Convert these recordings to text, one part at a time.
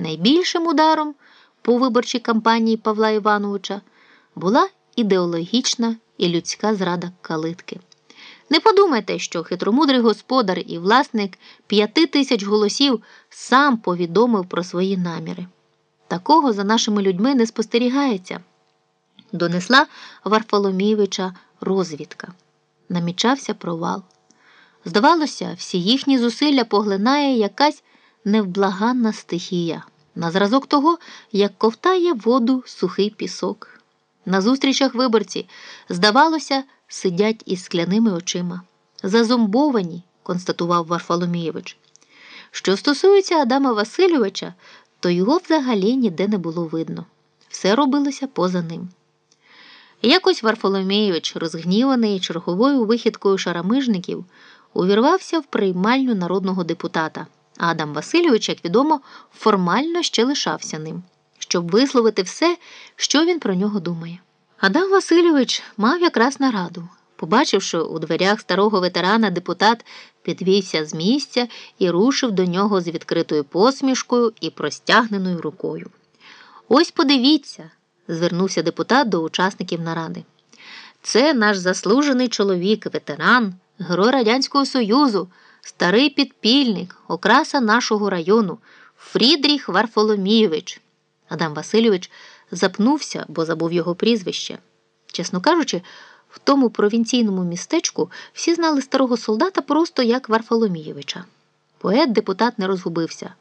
Найбільшим ударом по виборчій кампанії Павла Івановича була ідеологічна і людська зрада калитки. Не подумайте, що хитромудрий господар і власник п'яти тисяч голосів сам повідомив про свої наміри. Такого за нашими людьми не спостерігається. Донесла Варфоломійовича розвідка. Намічався провал. Здавалося, всі їхні зусилля поглинає якась невблаганна стихія, на зразок того, як ковтає воду сухий пісок. На зустрічах виборці, здавалося, сидять із скляними очима. Зазомбовані, констатував Варфоломійович. Що стосується Адама Васильовича, то його взагалі ніде не було видно. Все робилося поза ним. Якось Варфоломійович, розгніваний черговою вихідкою шарамижників, увірвався в приймальню народного депутата. Адам Васильович, як відомо, формально ще лишався ним, щоб висловити все, що він про нього думає. Адам Васильович мав якраз нараду. Побачивши у дверях старого ветерана, депутат підвівся з місця і рушив до нього з відкритою посмішкою і простягненою рукою. Ось подивіться, звернувся депутат до учасників наради. Це наш заслужений чоловік, ветеран, герой Радянського Союзу, старий підпільник, окраса нашого району, Фрідріх Варфоломійович. Адам Васильович запнувся, бо забув його прізвище. Чесно кажучи, в тому провінційному містечку всі знали старого солдата просто як Варфоломійовича. Поет депутат не розгубився.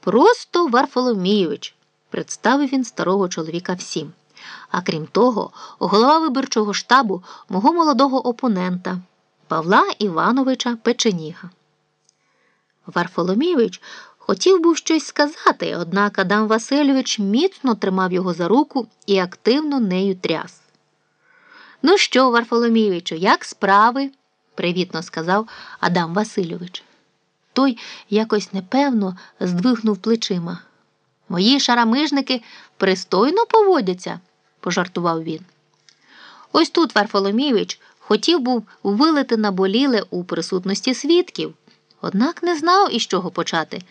Просто Варфоломійович, представив він старого чоловіка всім. А крім того, голова виборчого штабу мого молодого опонента Павла Івановича Печеніга. Варфоломійович хотів був щось сказати, однак Адам Васильович міцно тримав його за руку і активно нею тряс. Ну що, Варфоломійовичу, як справи? привітно сказав Адам Васильович. Той якось непевно здвигнув плечима. Мої шарамижники пристойно поводяться, пожартував він. Ось тут Варфоломійович хотів був вилити наболіле у присутності свідків, однак не знав, із чого почати.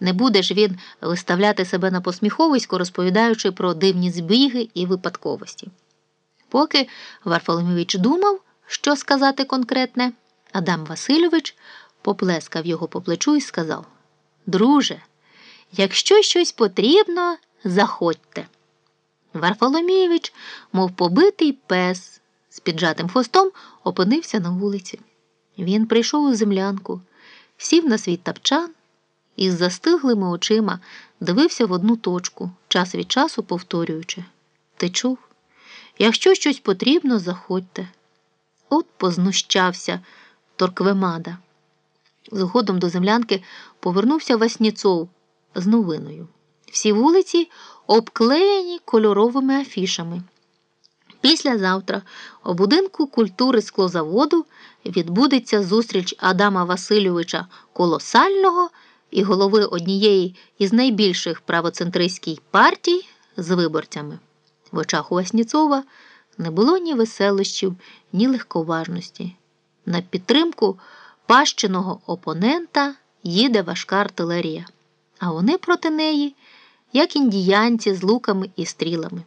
Не буде ж він виставляти себе на посміховисько, розповідаючи про дивні збіги і випадковості. Поки Варфоломійович думав, що сказати конкретне, Адам Васильович поплескав його по плечу і сказав: Друже, якщо щось потрібно, заходьте. Варфоломійович, мов побитий пес, з піджатим хвостом опинився на вулиці. Він прийшов у землянку, сів на свій тапчан і з застиглими очима дивився в одну точку, час від часу повторюючи: Ти чув? Якщо щось потрібно, заходьте. От познущався Торквемада. Згодом до землянки повернувся Васніцов з новиною. Всі вулиці обклеєні кольоровими афішами. Післязавтра у будинку культури склозаводу відбудеться зустріч Адама Васильовича Колосального і голови однієї із найбільших правоцентристських партій з виборцями. В очах Васніцова не було ні веселощів, ні легковажності. На підтримку пащеного опонента їде важка артилерія, а вони проти неї, як індіянці з луками і стрілами.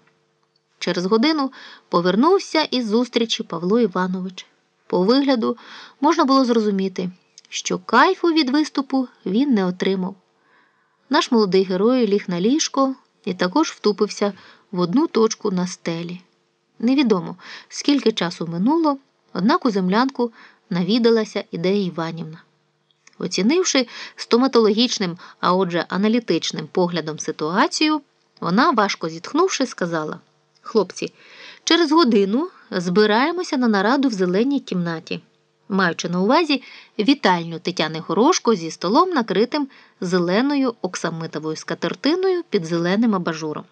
Через годину повернувся із зустрічі Павло Іванович. По вигляду можна було зрозуміти, що кайфу від виступу він не отримав. Наш молодий герой ліг на ліжко і також втупився в одну точку на стелі. Невідомо, скільки часу минуло, однак у землянку навідалася ідея Іванівна. Оцінивши стоматологічним, а отже, аналітичним поглядом ситуацію, вона, важко зітхнувши, сказала: Хлопці, через годину збираємося на нараду в зеленій кімнаті, маючи на увазі вітальню Тетяни Горошко зі столом, накритим зеленою оксамитовою скатертиною під зеленим абажуром.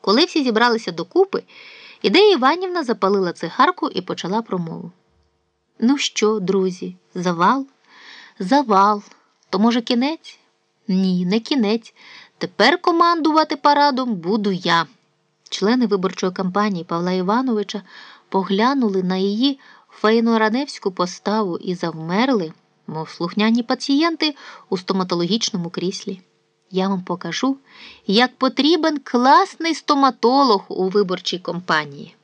Коли всі зібралися докупи, ідея Іванівна запалила цигарку і почала промову. Ну що, друзі, завал? Завал. То, може, кінець? Ні, не кінець. Тепер командувати парадом буду я. Члени виборчої кампанії Павла Івановича поглянули на її фейнораневську поставу і завмерли, мов слухняні пацієнти у стоматологічному кріслі. я вам покажу, як потрібен класний стоматолог у виборчій компанії.